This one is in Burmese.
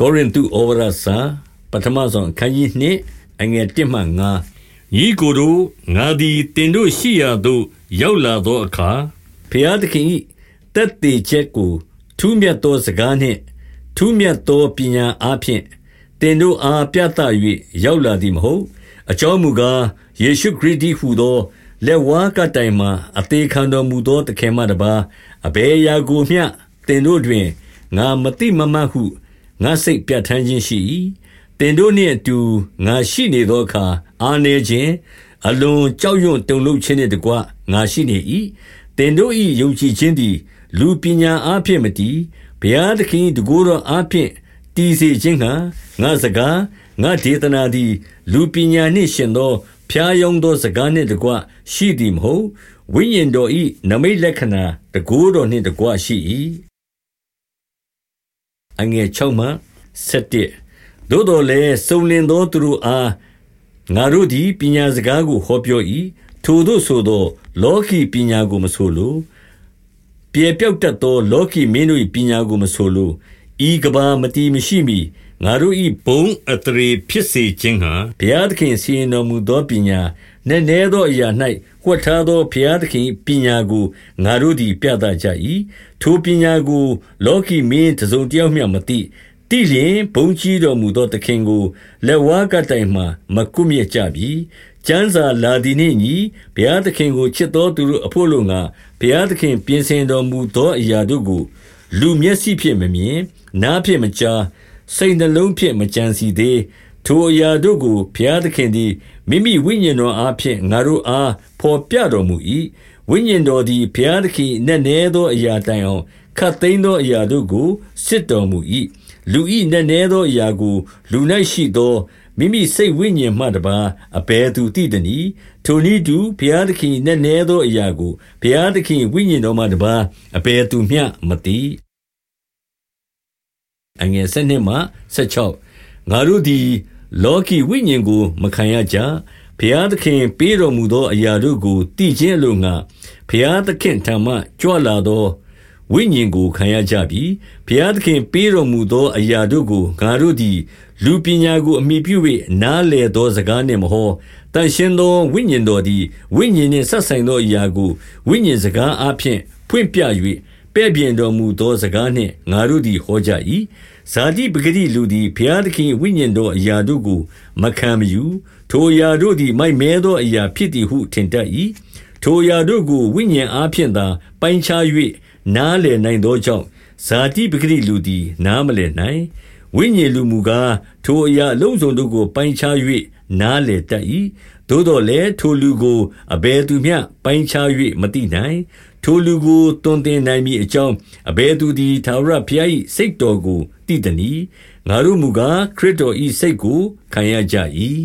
ကောရိန္သုဩဝါဒစာပထမဆုံးအခန်းကြီး2အငယ်1မှ9ညီကိုတို့ငါသည်တင်တို့ရှိရာသို့ရောက်လာသောအခါဖျားသခင်၏တက်တည်ချက်ကို ထူးမြတ်သောစကားနှင့် ထူးမြတ်သောပညာအားဖြင့်တင်တို့အားပြသ၍ရောက်လာသည်မဟုတ် အကြောင်းမူကားယေရှုခရစ်သည်ဟူသောလက်ဝါးကတိုင်မှာအသေးခံတော်မူသောတခင်မတပါအဘယ်ရာကိုမျှတင်တို့တွင်ငါမတိမမဟု ငါစိတ်ပြတ်ထန်းခြင်းရှိ၏တင်တို့နှင့်အတူငါရှိနေသောအခါအာနေခြင်းအလွန်ကြောက်ရွံ့တုန်လှုပ်ခြင်းနှင့်တကွငါရှိနေ၏တင်တို့၏ယုံကြည်ခြင်းသည် လူပညာအားဖြင့်မတည်ဘုရားသခင်တကူတော်အားဖြင့်တည်စေခြင်းကငါစကားငါဒေသနာသည် လူပညာနှင့်ရှင်သောဖျားယောင်းသောစကားနှင့်တကွရှိသည်မဟုတ်ဝိညာဉ်တော်၏နမိတ်လက္ခဏာတကူတော်နှင့်တကွရှိ၏ အငယ်6မှ7သို့တော်လည်းစုံလင်သောသူတို့အားငါတို့သည်ပညာစကားကိုဟောပြော၏ထိုတို့ဆိုသော လောကီပညာကိုမဆိုလိုပြေပြောက်တတ်သောလောကီမင်းတို့၏ပညာကိုမဆိုလို ဤကဘာမတီမရှိမီငါတို့၏ဘုံအတရေဖြစ်စေခြင်းဟာဘုရားသခင်စီရင်တော်မူသောပညာနည်းနည်းသောအရာ၌ဝှက်ထားသောဘုရားသခင်ပညာကိုငါတို့သည် ပြသကြ၏ထိုပညာကို လောကီမင်းတစုံတယောက်မျှမသိတိလျင်ဘုံကြီးတော်မူသောသခင်ကိုလက်ဝါးကတိုင်မှမကွမြက်ကြပြီကျမ်းစာလာသည်နှင့်ညီဘုရားသခင်ကိုချစ်တော်သူတို့အဖို့လုံငါဘုရားသခင်ပြင်ဆင်တော်မူသောအရာတို့ကို လူမျက်စိဖြင့်မမြင်နားဖြင့်မကြားစိတ်နှလုံးဖြင့်မကြံစီသေးထိုအရာတို့ကိုဘုရားသခင်သည်မိမိဝိညာဉ်တော်အားဖြင့်ငါတို့အားဖော်ပြတော်မူ၏ဝိညာဉ်တော်သည်ဘုရားသခင်နက်နဲသောအရာတိုင်အောင်ခတ်သိမ်းသောအရာတို့ကိုစစ်တော်မူ၏လူဤနက်နဲသောအရာကို လူ၌ရှိသော မိမိစိတ်ဝိညာဉ်မှတပါအဘယ်သူသိသနည်းထိုနည်းတူဘုရားသခင်နက်နဲသောအရာကိုဘုရားသခင်ဝိညာဉ်တော်မှတပါအဘယ်သူမျှမသိအငယ်၁၂မှ16ငါတို့သည် လောကီဝိညာဉ်ကို မခံရကြဘုရားသခင်ပေးတော်မူသောအရာတို့ကိုတည်ခြင်းလိုငါဘုရားသခင်ထံမှကြွလာသော ဝိညာဉ်ကိုခံရကြပြီဘုရားသခင်ပေးတော်မူသော အရာတို့ကိုငါတို့သည် လူပညာကိုအမိပြု၍နားလေသောစကားနှင့်မဟောတန်ရှင်းသောဝိညာဉ်တော်သည်ဝိညာဉ်နှင့်ဆက်ဆိုင်သောအရာကိုဝိညာဉ်စကားအဖျင်ဖွင့်ပြ၍ပဲ့ပြင်တော်မူသောစကားနှင့်ငါတို့သည်ဟောကြ၏ဇာတိပဂတိလူသည်ဘုရားသခင်ဝိညာဉ်တော်အရာတို့ကိုမခံမယူထိုအရာတို့သည်မိုက်မဲသောအရာဖြစ်သည်ဟုထင်တတ်၏ထိုအရာတို့ကိုဝိညာဉ်အားဖြင့်သာပိုင်းခြား၍ နားလည်နိုင်သောကြောင့်ဇာတိပဂတိလူသည် နားမလည်နိုင်ဝိညာဉ်လူမူကားထိုအရာအလုံးစုံတို့ကို ပိုင်းခြား၍နားလည်တတ်၏သို့တော်လည်းထိုလူကိုအဘယ်သူမျှပိုင်းခြား၍မသိနိုင်ထိုလူကိုတွင်တင်နိုင်မည်အကြောင်းအဘယ်သူသည်သာရဘုရား၏စိတ်တော်ကိုတည်တည်းငါတို့မူကားခရစ်တော်၏စိတ်ကိုခံရကြ၏